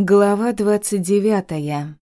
Глава двадцать девятая.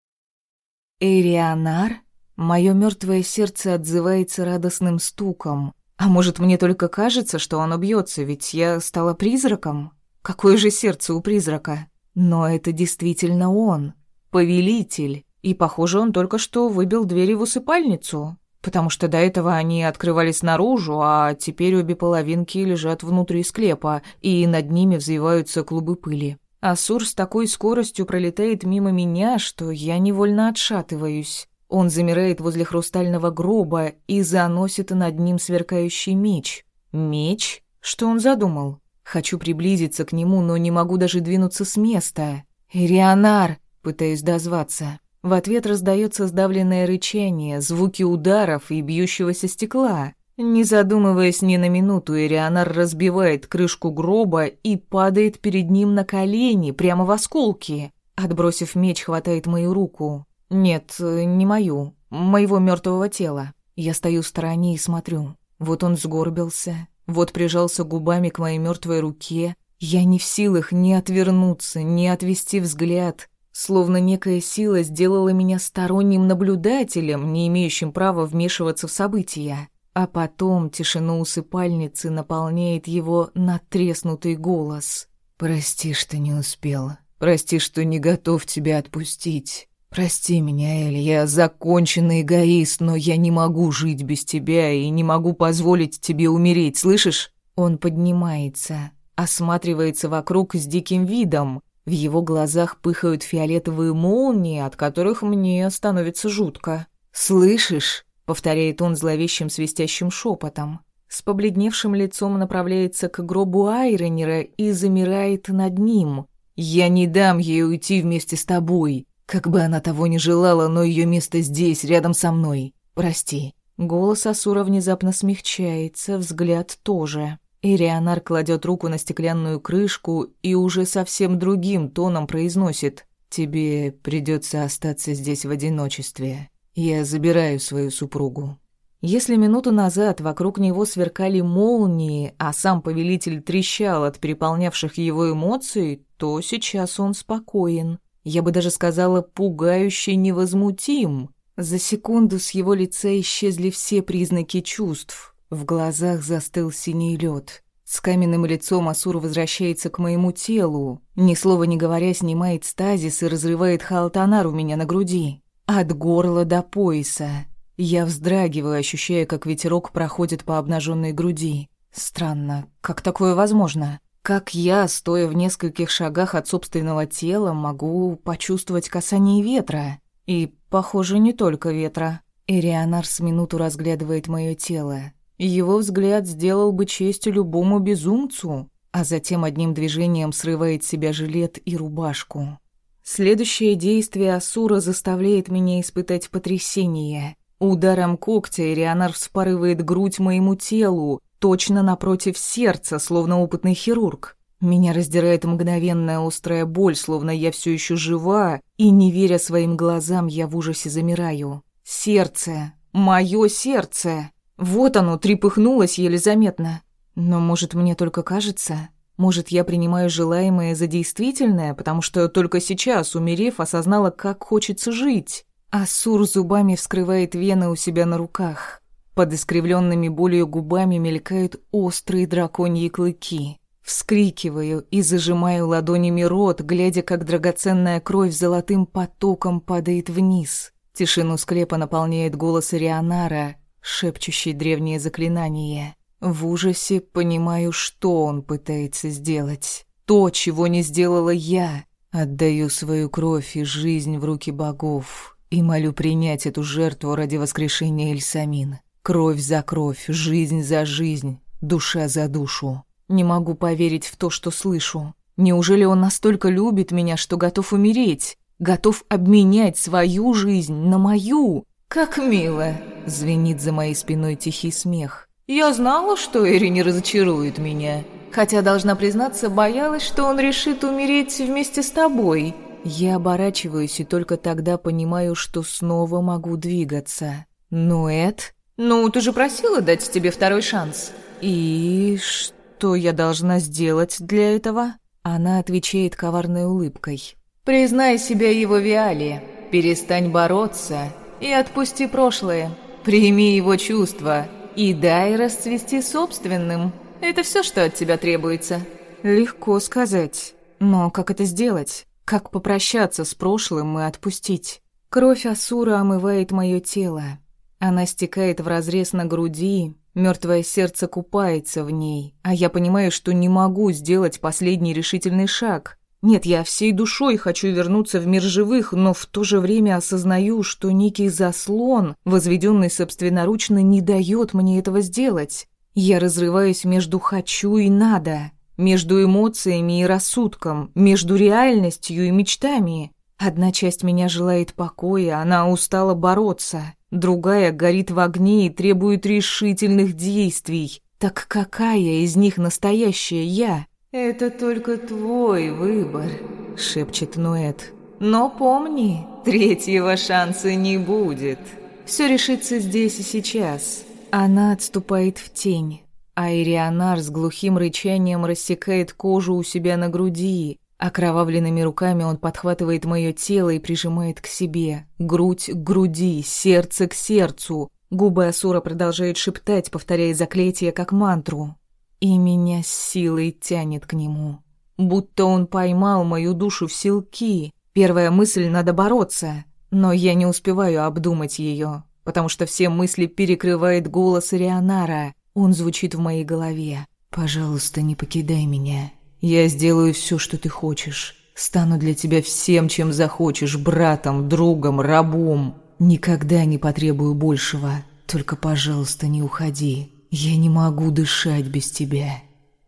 Эрианар? Мое мертвое сердце отзывается радостным стуком. А может, мне только кажется, что оно бьется, ведь я стала призраком? Какое же сердце у призрака? Но это действительно он, повелитель. И, похоже, он только что выбил двери в усыпальницу, потому что до этого они открывались наружу, а теперь обе половинки лежат внутри склепа, и над ними взвиваются клубы пыли. Асур с такой скоростью пролетает мимо меня, что я невольно отшатываюсь. Он замирает возле хрустального гроба и заносит над ним сверкающий меч. Меч? Что он задумал? Хочу приблизиться к нему, но не могу даже двинуться с места. «Ирионар!» — пытаюсь дозваться. В ответ раздается сдавленное рычание, звуки ударов и бьющегося стекла. Не задумываясь ни на минуту, Ирианар разбивает крышку гроба и падает перед ним на колени, прямо в осколки. Отбросив меч, хватает мою руку. Нет, не мою, моего мертвого тела. Я стою в стороне и смотрю. Вот он сгорбился, вот прижался губами к моей мертвой руке. Я не в силах ни отвернуться, ни отвести взгляд. Словно некая сила сделала меня сторонним наблюдателем, не имеющим права вмешиваться в события. А потом тишину усыпальницы наполняет его натреснутый голос. «Прости, что не успел. Прости, что не готов тебя отпустить. Прости меня, Эль, я законченный эгоист, но я не могу жить без тебя и не могу позволить тебе умереть, слышишь?» Он поднимается, осматривается вокруг с диким видом. В его глазах пыхают фиолетовые молнии, от которых мне становится жутко. «Слышишь?» Повторяет он зловещим свистящим шепотом. С побледневшим лицом направляется к гробу Айронера и замирает над ним. «Я не дам ей уйти вместе с тобой. Как бы она того не желала, но ее место здесь, рядом со мной. Прости». Голос Асура внезапно смягчается, взгляд тоже. Ирианар кладет руку на стеклянную крышку и уже совсем другим тоном произносит «Тебе придется остаться здесь в одиночестве. Я забираю свою супругу. Если минуту назад вокруг него сверкали молнии, а сам повелитель трещал от переполнявших его эмоций, то сейчас он спокоен. Я бы даже сказала, пугающе невозмутим. За секунду с его лица исчезли все признаки чувств. В глазах застыл синий лед. С каменным лицом Асур возвращается к моему телу. Ни слова не говоря, снимает стазис и разрывает халтанар у меня на груди. От горла до пояса. Я вздрагиваю, ощущая, как ветерок проходит по обнаженной груди. Странно, как такое возможно? Как я, стоя в нескольких шагах от собственного тела, могу почувствовать касание ветра? И, похоже, не только ветра. Эрианар с минуту разглядывает мое тело. Его взгляд сделал бы честь любому безумцу, а затем одним движением срывает себя жилет и рубашку. Следующее действие Асура заставляет меня испытать потрясение. Ударом когтя Ирианар вспарывает грудь моему телу, точно напротив сердца, словно опытный хирург. Меня раздирает мгновенная острая боль, словно я все еще жива, и, не веря своим глазам, я в ужасе замираю. Сердце. Мое сердце. Вот оно, трепыхнулось еле заметно. Но, может, мне только кажется? Может, я принимаю желаемое за действительное, потому что только сейчас, умерев, осознала, как хочется жить. Асур зубами вскрывает вены у себя на руках. Под искривленными болью губами мелькают острые драконьи клыки. Вскрикиваю и зажимаю ладонями рот, глядя, как драгоценная кровь золотым потоком падает вниз. Тишину склепа наполняет голос Рионара, шепчущий древнее заклинание. В ужасе понимаю, что он пытается сделать. То, чего не сделала я. Отдаю свою кровь и жизнь в руки богов и молю принять эту жертву ради воскрешения Эльсамин. Кровь за кровь, жизнь за жизнь, душа за душу. Не могу поверить в то, что слышу. Неужели он настолько любит меня, что готов умереть? Готов обменять свою жизнь на мою? Как мило! Звенит за моей спиной тихий смех. Я знала, что Эри не разочарует меня. Хотя, должна признаться, боялась, что он решит умереть вместе с тобой. Я оборачиваюсь и только тогда понимаю, что снова могу двигаться. Ну, Эд? Ну, ты же просила дать тебе второй шанс. И что я должна сделать для этого? Она отвечает коварной улыбкой. Признай себя его Виали, перестань бороться и отпусти прошлое. Прими его чувства и дай расцвести собственным. Это все, что от тебя требуется. Легко сказать. Но как это сделать? Как попрощаться с прошлым и отпустить? Кровь Асура омывает мое тело. Она стекает в разрез на груди, мертвое сердце купается в ней, а я понимаю, что не могу сделать последний решительный шаг. Нет, я всей душой хочу вернуться в мир живых, но в то же время осознаю, что некий заслон, возведенный собственноручно, не дает мне этого сделать. Я разрываюсь между «хочу» и «надо», между эмоциями и рассудком, между реальностью и мечтами. Одна часть меня желает покоя, она устала бороться. Другая горит в огне и требует решительных действий. Так какая из них настоящая я? «Это только твой выбор», — шепчет Нуэт. «Но помни, третьего шанса не будет. Все решится здесь и сейчас». Она отступает в тень, а Ирианар с глухим рычанием рассекает кожу у себя на груди. Окровавленными руками он подхватывает мое тело и прижимает к себе. Грудь к груди, сердце к сердцу. Губы Асура продолжают шептать, повторяя заклятие как мантру. И меня силой тянет к нему. Будто он поймал мою душу в силки. Первая мысль — надо бороться. Но я не успеваю обдумать ее, потому что все мысли перекрывает голос Рионара. Он звучит в моей голове. «Пожалуйста, не покидай меня. Я сделаю все, что ты хочешь. Стану для тебя всем, чем захочешь, братом, другом, рабом. Никогда не потребую большего. Только, пожалуйста, не уходи. Я не могу дышать без тебя.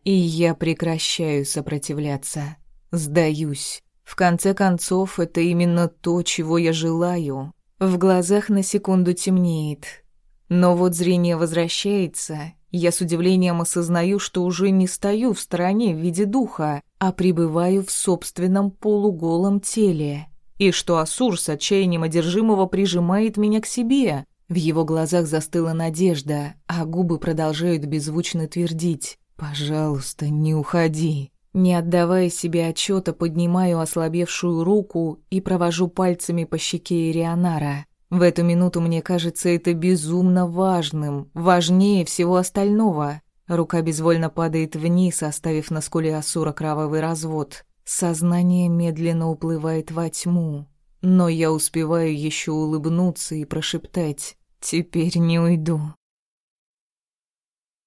И я прекращаю сопротивляться. Сдаюсь. В конце концов, это именно то, чего я желаю. В глазах на секунду темнеет. Но вот зрение возвращается. Я с удивлением осознаю, что уже не стою в стороне в виде духа, а пребываю в собственном полуголом теле. И что Асур с отчаянием одержимого прижимает меня к себе — в его глазах застыла надежда, а губы продолжают беззвучно твердить «Пожалуйста, не уходи». Не отдавая себе отчета, поднимаю ослабевшую руку и провожу пальцами по щеке Ирионара. В эту минуту мне кажется это безумно важным, важнее всего остального. Рука безвольно падает вниз, оставив на скуле Асура кровавый развод. Сознание медленно уплывает во тьму. Но я успеваю еще улыбнуться и прошептать «Теперь не уйду».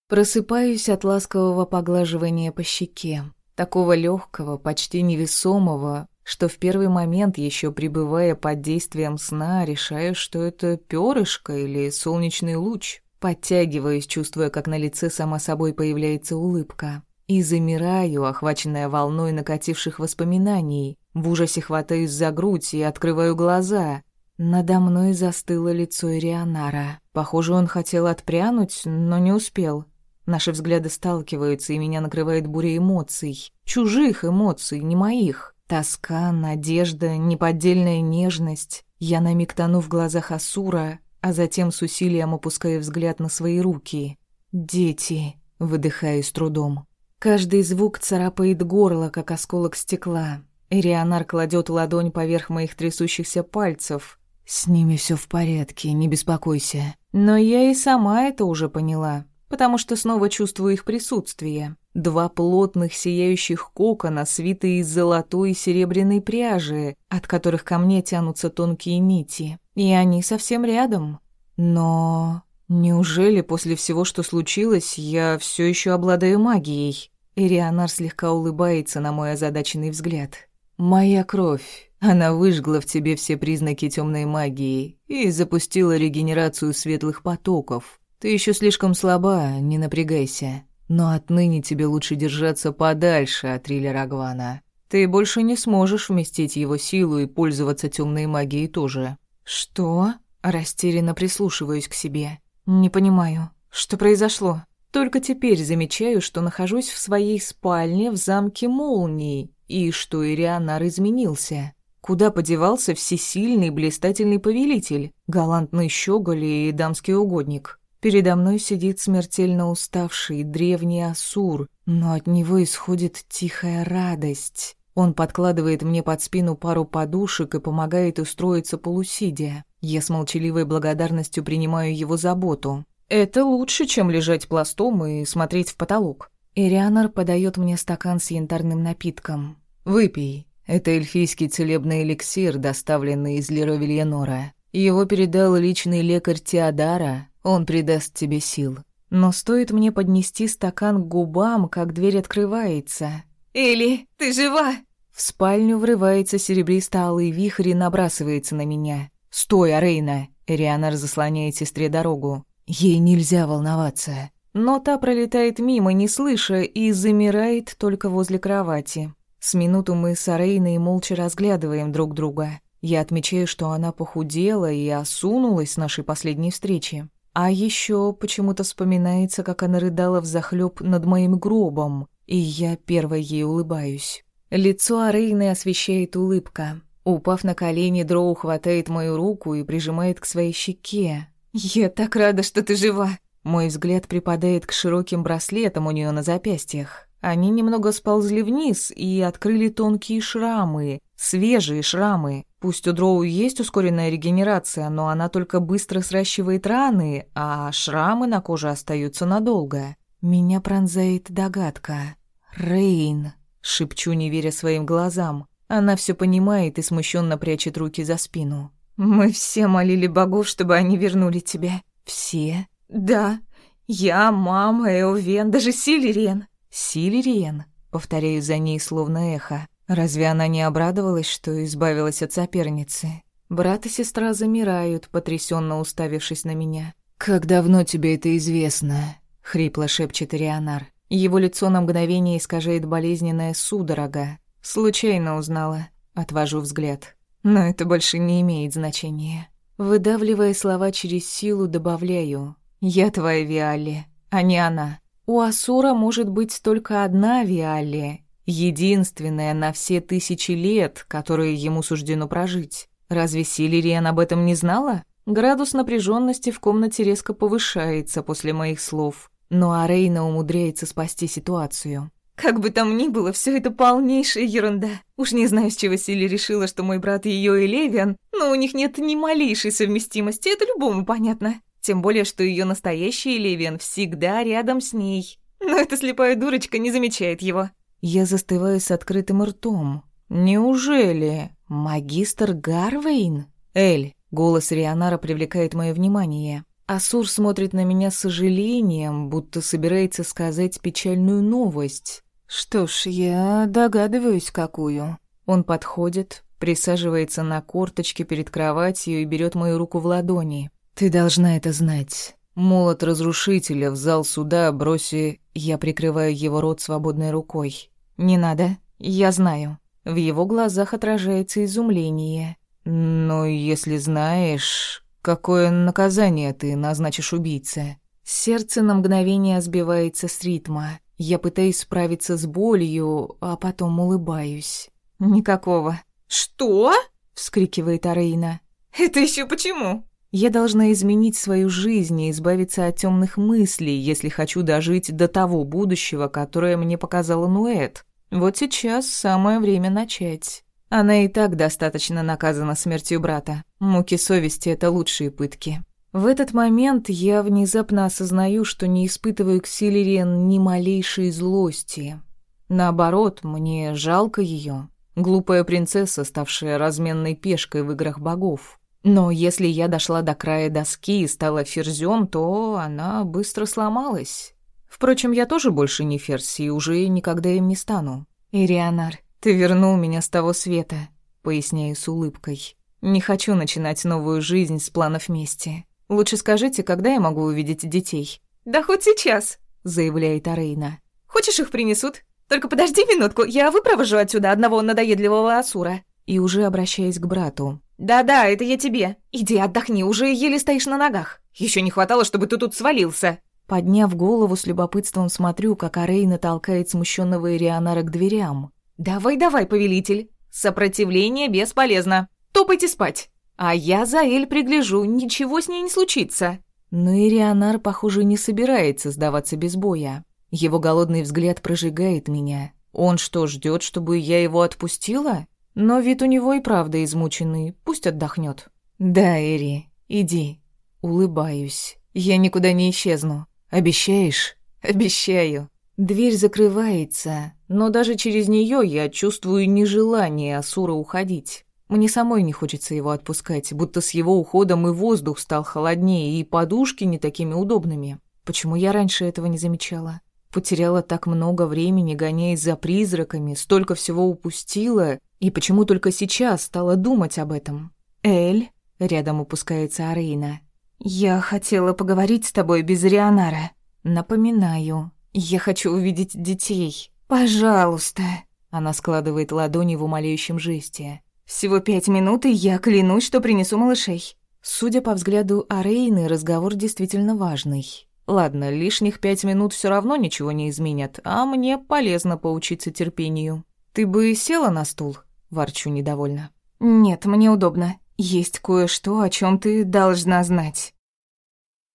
Просыпаюсь от ласкового поглаживания по щеке, такого легкого, почти невесомого, что в первый момент, еще пребывая под действием сна, решаю, что это перышко или солнечный луч. Подтягиваюсь, чувствуя, как на лице сама собой появляется улыбка. И замираю, охваченная волной накативших воспоминаний. В ужасе хватаюсь за грудь и открываю глаза. Надо мной застыло лицо Ирианара. Похоже, он хотел отпрянуть, но не успел. Наши взгляды сталкиваются, и меня накрывает буря эмоций. Чужих эмоций, не моих. Тоска, надежда, неподдельная нежность. Я на миг тону в глазах Асура, а затем с усилием опускаю взгляд на свои руки. «Дети», — выдыхаю с трудом. Каждый звук царапает горло, как осколок стекла. Ирианар кладет ладонь поверх моих трясущихся пальцев. «С ними все в порядке, не беспокойся». Но я и сама это уже поняла, потому что снова чувствую их присутствие. Два плотных сияющих кокона, свитые из золотой и серебряной пряжи, от которых ко мне тянутся тонкие нити. И они совсем рядом. Но... Неужели после всего, что случилось, я все еще обладаю магией? Ирианар слегка улыбается на мой озадаченный взгляд. Моя кровь. Она выжгла в тебе все признаки темной магии и запустила регенерацию светлых потоков. Ты еще слишком слаба, не напрягайся. Но отныне тебе лучше держаться подальше от Риля Рагвана. Ты больше не сможешь вместить его силу и пользоваться темной магией тоже. Что? Растерянно прислушиваюсь к себе. Не понимаю, что произошло. Только теперь замечаю, что нахожусь в своей спальне в замке молний и что Ирианар изменился. Куда подевался всесильный блистательный повелитель, галантный щеголь и дамский угодник? Передо мной сидит смертельно уставший древний Асур, но от него исходит тихая радость. Он подкладывает мне под спину пару подушек и помогает устроиться полусидя. Я с молчаливой благодарностью принимаю его заботу. Это лучше, чем лежать пластом и смотреть в потолок. Ирианор подает мне стакан с янтарным напитком. «Выпей. Это эльфийский целебный эликсир, доставленный из Леровильянора. Его передал личный лекарь Теодара, он придаст тебе сил. Но стоит мне поднести стакан к губам, как дверь открывается. «Элли, ты жива?» В спальню врывается серебристо-алый вихрь и набрасывается на меня. «Стой, Арейна!» Эрианар заслоняет сестре дорогу. Ей нельзя волноваться. Но та пролетает мимо, не слыша, и замирает только возле кровати. С минуту мы с Арейной молча разглядываем друг друга. Я отмечаю, что она похудела и осунулась с нашей последней встречи. А еще почему-то вспоминается, как она рыдала взахлёб над моим гробом, и я первой ей улыбаюсь. Лицо Арейны освещает улыбка. Упав на колени, Дроу хватает мою руку и прижимает к своей щеке. «Я так рада, что ты жива!» Мой взгляд припадает к широким браслетам у нее на запястьях. Они немного сползли вниз и открыли тонкие шрамы, свежие шрамы. Пусть у Дроу есть ускоренная регенерация, но она только быстро сращивает раны, а шрамы на коже остаются надолго. Меня пронзает догадка. «Рейн», — шепчу, не веря своим глазам. Она все понимает и смущенно прячет руки за спину. «Мы все молили богов, чтобы они вернули тебя». «Все?» «Да. Я, мама, Эовен, даже Силериен. «Силериен?» — повторяю за ней словно эхо. Разве она не обрадовалась, что избавилась от соперницы? Брат и сестра замирают, потрясенно уставившись на меня. «Как давно тебе это известно?» — хрипло шепчет Рианар. Его лицо на мгновение искажает болезненная судорога. «Случайно узнала». Отвожу взгляд. Но это больше не имеет значения. Выдавливая слова через силу, добавляю. «Я твоя Виалли, а не она». У Асура может быть только одна Виалия, единственная на все тысячи лет, которые ему суждено прожить. Разве Силериан об этом не знала? Градус напряженности в комнате резко повышается после моих слов, но Арейна умудряется спасти ситуацию. Как бы там ни было, все это полнейшая ерунда. Уж не знаю, с чего Сили решила, что мой брат ее и Левиан, но у них нет ни малейшей совместимости, это любому понятно. Тем более, что ее настоящий Левиан всегда рядом с ней. Но эта слепая дурочка не замечает его. Я застываю с открытым ртом. Неужели? Магистр Гарвейн? Эль, голос Рионара привлекает мое внимание. Асур смотрит на меня с сожалением, будто собирается сказать печальную новость. Что ж, я догадываюсь, какую. Он подходит, присаживается на корточке перед кроватью и берет мою руку в ладони. «Ты должна это знать. Молот разрушителя в зал суда броси...» Я прикрываю его рот свободной рукой. «Не надо. Я знаю». В его глазах отражается изумление. «Но если знаешь, какое наказание ты назначишь убийце?» Сердце на мгновение сбивается с ритма. Я пытаюсь справиться с болью, а потом улыбаюсь. «Никакого». «Что?» — вскрикивает Арейна. «Это еще почему?» Я должна изменить свою жизнь и избавиться от темных мыслей, если хочу дожить до того будущего, которое мне показала Нуэт. Вот сейчас самое время начать. Она и так достаточно наказана смертью брата. Муки совести — это лучшие пытки. В этот момент я внезапно осознаю, что не испытываю к Силериен ни малейшей злости. Наоборот, мне жалко ее. Глупая принцесса, ставшая разменной пешкой в играх богов. Но если я дошла до края доски и стала ферзем, то она быстро сломалась. Впрочем, я тоже больше не ферзь и уже никогда им не стану. «Ирианар, ты вернул меня с того света», — поясняю с улыбкой. «Не хочу начинать новую жизнь с планов мести. Лучше скажите, когда я могу увидеть детей?» «Да хоть сейчас», — заявляет Арейна. «Хочешь, их принесут? Только подожди минутку, я выпровожу отсюда одного надоедливого Асура». И уже обращаясь к брату. «Да-да, это я тебе. Иди отдохни, уже еле стоишь на ногах. Еще не хватало, чтобы ты тут свалился». Подняв голову, с любопытством смотрю, как Арейна толкает смущенного Ирианара к дверям. «Давай-давай, повелитель. Сопротивление бесполезно. Топайте спать. А я за Эль пригляжу, ничего с ней не случится». Но Ирианар, похоже, не собирается сдаваться без боя. Его голодный взгляд прожигает меня. Он что, ждет, чтобы я его отпустила? Но вид у него и правда измученный, пусть отдохнет. Да, Эри, иди. Улыбаюсь. Я никуда не исчезну. Обещаешь? Обещаю. Дверь закрывается, но даже через нее я чувствую нежелание Асура уходить. Мне самой не хочется его отпускать, будто с его уходом и воздух стал холоднее, и подушки не такими удобными. Почему я раньше этого не замечала? Потеряла так много времени, гоняясь за призраками, столько всего упустила, и почему только сейчас стала думать об этом? «Эль?» — рядом опускается Арейна. «Я хотела поговорить с тобой без Рионара. Напоминаю, я хочу увидеть детей. Пожалуйста!» Она складывает ладони в умоляющем жесте. «Всего пять минут, и я клянусь, что принесу малышей». Судя по взгляду Арейны, разговор действительно важный. Ладно, лишних пять минут все равно ничего не изменят, а мне полезно поучиться терпению. Ты бы села на стул? Ворчу недовольно. Нет, мне удобно. Есть кое-что, о чем ты должна знать.